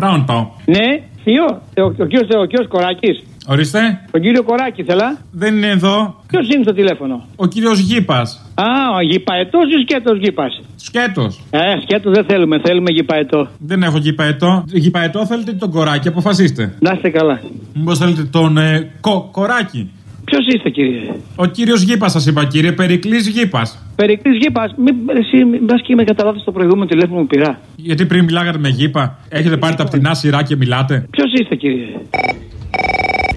Pronto. Ναι, Θείο, ο, ο, κύριος ο κύριος Κοράκης. Ορίστε. Τον κύριο Κοράκης θέλα. Δεν είναι εδώ. Ποιος είναι στο τηλέφωνο; Ο κύριος Γήπας. Α, ο γηπαετός ή σκέτος γήπας; Σκέτος. Ε, σκέτος δεν θέλουμε, θέλουμε γηπαετό. Δεν έχω γηπαετό. Γηπαετό θέλετε τον κοράκι, αποφασίστε. Να είστε καλά. Μήπως θέλετε τον ε, κο, κοράκι. Ποιος είστε, κύριε; Ο κύριος Γήπας, σας είπα, κύριε, Περικλής Γήπας. Περικλής γήπας. Μην εσύ, μπα και με κατά λάθο το προηγούμενο τηλέφωνο που πειρά. Γιατί πριν μιλάγατε με γήπα, έχετε πάρει τα πτηνά σειρά και μιλάτε; Ποιος είστε, κύριε;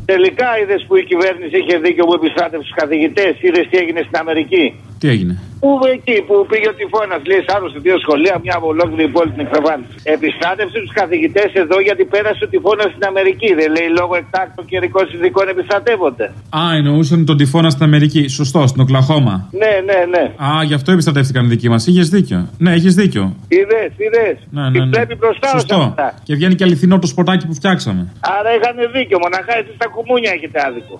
Τελικά είδες που η κυβέρνηση είχε δίκιο που επιστράτευσε τους καθηγητές. Είδες τι έγινε στην Αμερική. Τι έγινε; Πού εκεί που πήγε ο τυφώνας, λέει σάρωσε δύο σχολεία, μια ολόκληρη πόλη την εξαφάνισε. Επιστράτευσε τους καθηγητές εδώ γιατί πέρασε ο τυφώνας στην Αμερική. Δεν λέει λόγω εκτάκτων καιρικών συνδικών επιστρατεύονται. Α, εννοούσαν τον τυφώνα στην Αμερική. Σωστό, στην Οκλαχώμα. Ναι, ναι, ναι. Α, γι' αυτό επιστρατεύτηκαν οι δικοί μας. Είχες δίκιο. Ναι, έχει δίκιο. Είδες, είδες. Ναι, ναι, ναι. Πρέπει μπροστά σε Σωστό. αυτά. Και βγαίνει και αληθινό το σποτάκι που φτιάξαμε. Άρα είχαν δίκιο. Μοναχά εσείς στα κουμούνια έχετε άδικο.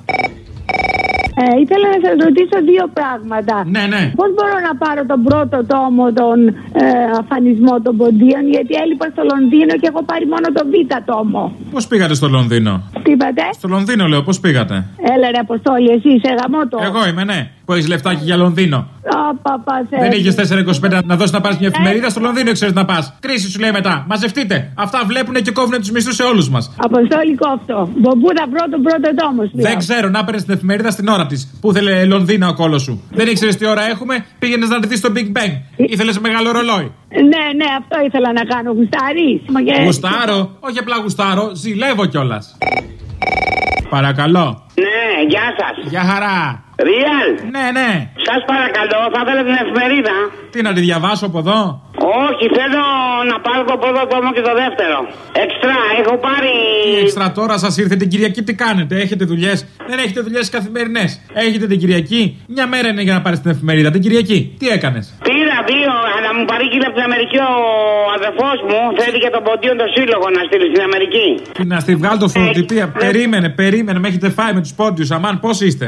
Ε, ήθελα να σα ρωτήσω δύο πράγματα. Ναι, ναι. Πώς μπορώ να πάρω τον πρώτο τόμο των ε, αφανισμό των ποντίων, γιατί έλειπα στο Λονδίνο και έχω πάρει μόνο τον β' τόμο. Πώς πήγατε στο Λονδίνο; Τι είπατε, Στο Λονδίνο, λέω, πώς πήγατε; Έλα ρε Αποστόλη, εσύ είσαι γαμότο. Εγώ είμαι, ναι. Που έχεις λεφτάκι για Λονδίνο. Α, παπά, Δεν είχες 4,25 να δώσεις να πάρεις μια εφημερίδα στο Λονδίνο, ξέρεις να πας. Κρίση σου λέει μετά. Μαζευτείτε. Αυτά βλέπουν και κόβουν τους μισθούς σε όλους μας. Αποστόλη κόφτο. Μπομπού θα πρώτο πρώτο τόμο. Δεν ξέρω να παίρνεις την εφημερίδα στην ώρα της. Πού ήθελε Λονδίνο ο κόλος σου. Δεν ήξερες τι ώρα έχουμε, πήγαινες να δεις το Big Bang. Ήθελες μεγάλο ρολόι. Ναι, ναι, αυτό ήθελα να κάνω. Γουστάρι. Γουστάρω, όχι απλά γουστάρω, ζηλεύω κιόλας. Παρακαλώ. Ναι, γεια σας. Γεια χαρά. Ριάλ. Ναι, ναι. Σας παρακαλώ, θα ήθελα την εφημερίδα. Τι να τη διαβάσω από εδώ; Όχι, θέλω να πάρω το πρώτο τόμο και το δεύτερο. Εξτρά, έχω πάρει. Τι έξτρα τώρα σας ήρθε την Κυριακή, τι κάνετε, έχετε δουλειές; Δεν έχετε δουλειές καθημερινές. Έχετε την Κυριακή, μια μέρα είναι για να πάρεις την εφημερίδα. Την Κυριακή, τι έκανες; Πήρα δύο, αλλά μου παρήγγειλε από την Αμερική ο αδερφός μου. Θέλει και τον ποντίον το σύλλογο να στείλει στην Αμερική. Τι να στη βγάλω το φωτοτυπία; Περίμενε, περίμενε, με έχετε φάει με τους πόντιους. Αμάν, πώς είστε;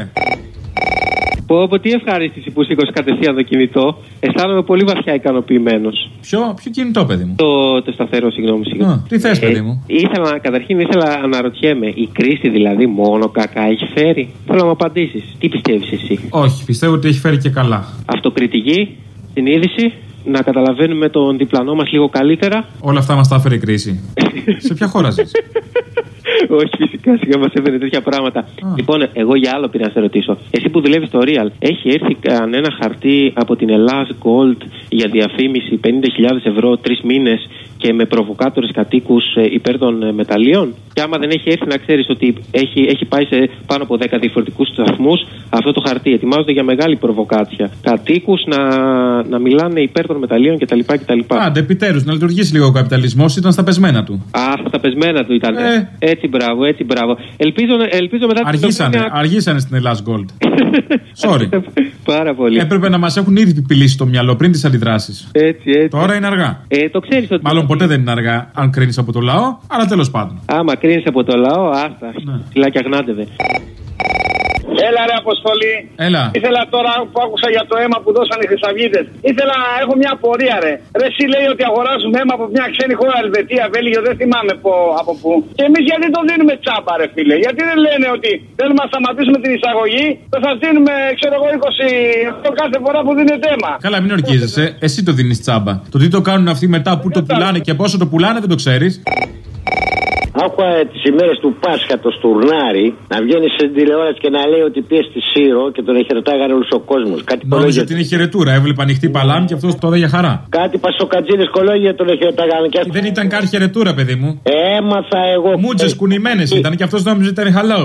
Πω, πω, τι ευχαρίστηση που σήκωσε κατευθείαν το κινητό. Αισθάνομαι πολύ βαθιά ικανοποιημένος. Ποιο, ποιο κινητό, παιδί μου; Το, το σταθερό, συγγνώμη. συγγνώμη. Α, τι θες, παιδί μου; ήθελα, καταρχήν ήθελα να αναρωτιέμαι, η κρίση δηλαδή μόνο κακά έχει φέρει; Θέλω να μου απαντήσεις. Τι πιστεύεις εσύ; Όχι, πιστεύω ότι έχει φέρει και καλά. Αυτοκριτική, συνείδηση, να καταλαβαίνουμε τον διπλανό μας λίγο καλύτερα. Όλα αυτά μας τα έφερε η κρίση. Σε ποια χώρα ζεις; Όχι, φυσικά σιγά μας έφερε τέτοια πράγματα. Λοιπόν, εγώ για άλλο πήρα να σε ρωτήσω. Εσύ που δουλεύεις στο Real, έχει έρθει κανένα χαρτί από την Ελλάδα Gold για διαφήμιση 50.000 ευρώ τρεις μήνες και με προβοκάτορες κατοίκους υπέρ των ε, μεταλλίων. Και άμα δεν έχει έρθει, να ξέρεις ότι έχει, έχει πάει σε πάνω από 10 διαφορετικούς σταθμούς αυτό το χαρτί. Ετοιμάζονται για μεγάλη προβοκάτσια. Κατοίκους να, να μιλάνε υπέρ των μεταλλίων κτλ. κτλ. Άντε, επιτέλους, να λειτουργήσει λίγο ο καπιταλισμός, ήταν στα πεσμένα του. Α, στα πεσμένα του ήταν. Ε. Έτσι, μπράβο, έτσι, μπράβο. Ελπίζω, ελπίζω μετά την Αργήσανε, Δευτέρα- αργήσανε στην Ελλάδα Gold. Sorry. Πάρα πολύ. Έπρεπε να μας έχουν ήδη πιπιλήσει το μυαλό πριν τις αντιδράσεις. Έτσι, έτσι. Τώρα είναι αργά. Ε, το ξέρεις ότι. Μάλλον ποτέ δεν είναι αργά, αν κρίνεις από το λαό, αλλά τέλος πάντων. Άμα κρίνεις από το λαό, άστα. Ναι. Φυλάκια γνάτευε. Έλα ρε Αποστολή. Έλα. Ήθελα τώρα που άκουσα για το αίμα που δώσαν οι Χρυσαυγίτε. Ήθελα να έχω μια απορία ρε. Ρε εσύ λέει ότι αγοράζουμε αίμα από μια ξένη χώρα, Ελβετία, Βέλγιο, δεν θυμάμαι πω, από πού. Και εμείς γιατί το δίνουμε τσάμπα ρε φίλε; Γιατί δεν λένε ότι θέλουμε να σταματήσουμε την εισαγωγή, θα σας δίνουμε ξέρω εγώ 20 ευρώ κάθε φορά που δίνετε αίμα. Καλά, μην ορκίζεσαι. Εσύ το δίνεις τσάμπα. Το τι το κάνουν αυτοί μετά, που το πουλάνε και πόσο το πουλάνε δεν το ξέρεις. Άκουγα τις ημέρες του Πάσχα το Στουρνάρι να βγαίνει στην τηλεόραση και να λέει ότι πήγε στη Σύρο και τον χαιρετάγανε όλος ο κόσμος. Κάτι Νόμιζε κολόγια. ότι είναι χαιρετούρα. Έβλεπε ανοιχτή παλάμη και αυτός το έδωσε για χαρά. Κάτι πασοκατζίνε κολόγια τον χαιρετάγανε. Και... Δεν ήταν καν χαιρετούρα, παιδί μου. Έμαθα εγώ. Μούτσε κουνημένες ήταν και αυτός νόμιζε ότι ήταν hello.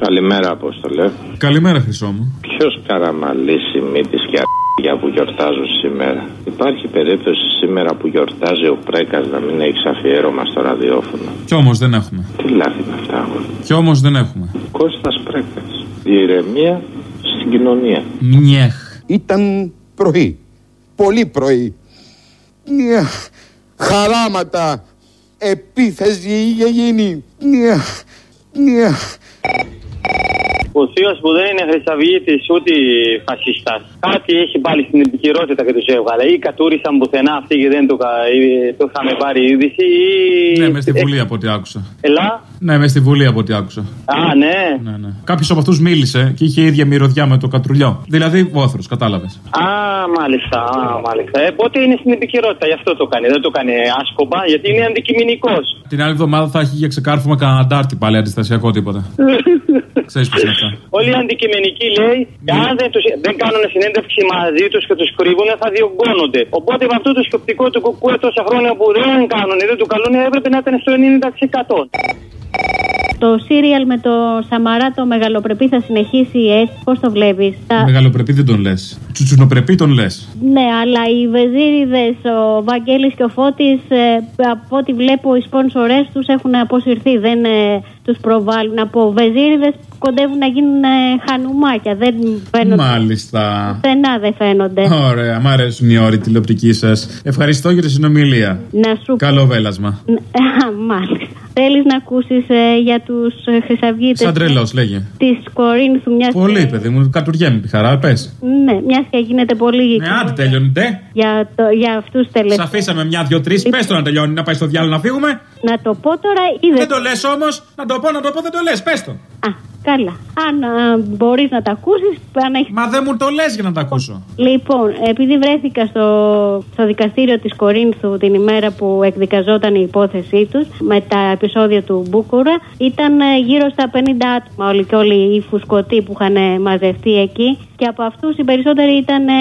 Καλημέρα, Απόστολε. Καλημέρα, χρυσό μου. Ποιος καραμαλήσει μύτη και για που γιορτάζουν σήμερα; Υπάρχει περίπτωση σήμερα που γιορτάζει ο Πρέκας να μην έχει αφιέρωμα στο ραδιόφωνο; Κι όμως δεν έχουμε. Τι λάθη είναι αυτά, αγόρι; Κι όμως δεν έχουμε. Κώστας Πρέκας. Η ηρεμία στην κοινωνία. Νιέχ. Ήταν πρωί. Πολύ πρωί. Μια χαράματα. Επίθεση είχε γίνει. Μια, μια. Ο θείο που δεν είναι χρυσαυγήτης ούτε φασιστάς. Κάτι έχει πάλι στην επικυρότητα και τους έβγαλε. Ή κατούρισαν πουθενά αυτοί και δεν το, κα- ή το είχαμε πάρει είδηση. Ή... Ναι, μες στη Βουλή από ό,τι άκουσα. Ελά. Ναι, μες στη Βουλή από ό,τι άκουσα. Α, ναι. Ναι, ναι. Κάποιος από αυτούς μίλησε και είχε ίδια μυρωδιά με το κατρουλιό. Δηλαδή βόθρος, κατάλαβες. Α, μάλιστα, α, μάλιστα. Ε, πότε είναι στην επικαιρότητα, γι' αυτό το κάνει. Δεν το κάνει άσκοπα, γιατί είναι αντικειμενικός. Την άλλη εβδομάδα θα έχει για ξεκάρφωμα κανένα αντάρτη πάλι αντιστασιακό τίποτα. Ξέρεις πώς είναι αυτά. Όλοι οι αντικειμενικοί λέει, αν δεν, τους, δεν κάνουν συνέντευξη μαζί τους και τους κρύβουν, θα διωγγώνονται. Οπότε με αυτό το σκεπτικό του κουκουέ τόσα χρόνια που δεν κάνουν ή δεν του καλούν, έπρεπε να ήταν στο 90%. Το σύριαλ με το Σαμαρά το μεγαλοπρεπή θα συνεχίσει έτσι. Πώς το βλέπεις; Μεγαλοπρεπή δεν τον λες. Τσουτσουνοπρεπή τον λες. Ναι, αλλά οι βεζίριδες, ο Βαγγέλης και ο Φώτης, ε, από ό,τι βλέπω, οι σπόνσορές τους έχουν αποσυρθεί. Δεν ε, τους προβάλλουν. Από βεζίριδες κοντεύουν να γίνουν ε, χανουμάκια. Δεν φαίνονται. Μάλιστα. Πουθενά δεν φαίνονται. Ωραία, μ' αρέσουν οι όροι τηλεοπτικοί σας. Ευχαριστώ για τη συνομιλία. Να σου Καλό βέλασμα. Α, μάλιστα. Θέλεις να ακούσεις ε, για τους ε, χρυσαυγίτες Σαν τρελός, λέγε. της Κορίνθου μιας Πολύ, παιδί μου, κατουργέμαι τη χαρά, πες. Ναι, μιας και γίνεται πολύ Ναι, άντε τέλειωνε. για, το, για αυτούς Σα τελευταίους. αφήσαμε μια, δυο, τρεις. Πες το να τελειώνει, να πάει στο διάλογο να φύγουμε. Να το πω τώρα ή Δεν το λες όμως. Να το πω, να το πω, δεν το λες. Πες το. Α, καλά. Αν α, μπορείς να τα ακούσεις, αν έχεις... Μα δεν μου το λες για να τα ακούσω. Λοιπόν, επειδή βρέθηκα στο, στο δικαστήριο της Κορίνθου την ημέρα που εκδικαζόταν η υπόθεσή τους με τα επεισόδια του Μπούκουρα, ήταν ε, γύρω στα 50 άτομα όλοι και όλοι οι φουσκωτοί που είχαν ε, μαζευτεί εκεί και από αυτούς οι περισσότεροι ήταν... ε,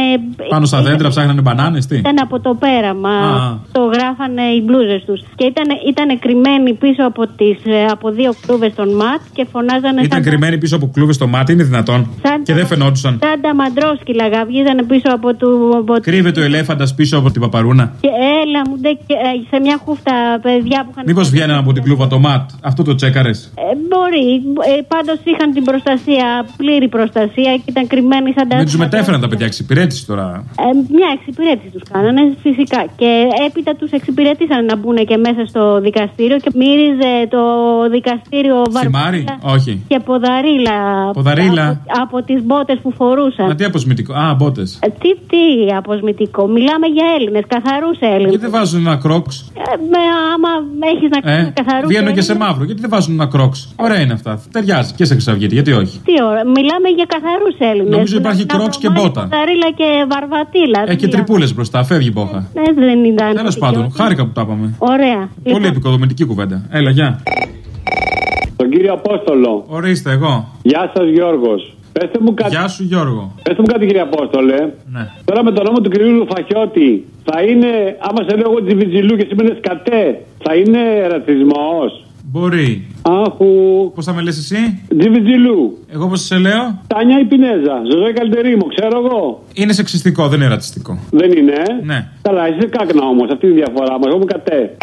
Πάνω στα δέντρα ψάχνανε μπανάνες, τι; Ήταν από το πέραμα. Α. Το γράφανε οι μπλούζες τους. Και ήταν, ήταν κρυμμένοι πίσω από, τις, ε, από δύο κλούβες των ΜΑΤ και φωνάζανε Ήταν σαν, κρυμμένοι πίσω από κλούβε στο μάτι, είναι δυνατόν; Σαν- Και δεν φαινόντουσαν; σαν τα μαντρόσκυλα. Γαβγίζανε πίσω από του. Από... Κρύβεται ο ελέφαντας πίσω από την παπαρούνα; Και έλα μου ντε, και, ε, σε μια χούφτα παιδιά που είχαν. Μήπως βγαίνανε από την κλούβα το ματ; Αυτό το τσέκαρες; Ε, μπορεί. Ε, Πάντως είχαν την προστασία, πλήρη προστασία και ήταν κρυμμένοι σαν τα. Δεν τους μετέφεραν τα παιδιά εξυπηρέτηση τώρα. Ε, μια εξυπηρέτηση τους κάνανε φυσικά. Και έπειτα τους εξυπηρέτησαν να μπουν και μέσα στο δικαστήριο και μύριζε το δικαστήριο Σημάρι, βαρβάρα όχι. και ποδαρίλα. Ποδαρίλα. Από, από τις μπότες που φορούσαν. Μα τι αποσμητικό. Α, μπότες. Ε, τι, τι αποσμητικό. Μιλάμε για Έλληνες, καθαρούς Έλληνες. Γιατί δεν βάζουν ένα κρόξ. Ε, με, άμα έχεις να κάνεις Ε, καθαρούς βγαίνουν και σε μαύρο. Γιατί δεν βάζουν ένα κρόξ. Ωραία είναι αυτά. Ταιριάζει και σε χρυσαυγίτη. Γιατί όχι; Τι ώρα. Μιλάμε για καθαρούς Έλληνες. Νομίζω υπάρχει κρόξ και μπότα. Ποδαρίλα και βαρβατήλα. Έχει και τρυπούλες μπροστά. Φεύγει η μπόχα. Ναι, δεν ήταν. Τέλος πάντων, χάρηκα που τα είπαμε. Ωραία. Πολύ επικοδομητική κουβέντα. Έλα, γεια. Τον κύριο Απόστολο. Ορίστε, εγώ. Γεια σας, Γιώργος. Πετε μου κάτι. Γεια σου, Γιώργο. Πετε μου κάτι, κύριε Απόστολε. Ναι. Τώρα με το νόμο του κυρίου Λουφαχιώτη, θα είναι, άμα σε λέω εγώ Τζιβιτζιλού και σήμερα σκατέ, θα είναι ρατσισμός; Μπορεί. Άχου. Πώς θα με λες εσύ, Τζιβιτζιλού. Εγώ πώς σε λέω; Τάνια η Πινέζα. Ζωζό καλύτερη μου, ξέρω εγώ. Είναι σεξιστικό, δεν είναι ρατσιστικό. Δεν είναι; ε; Ναι. Καλά, είσαι κάκνα όμως, αυτή είναι η διαφορά μας. Εγώ είμαι κατέ.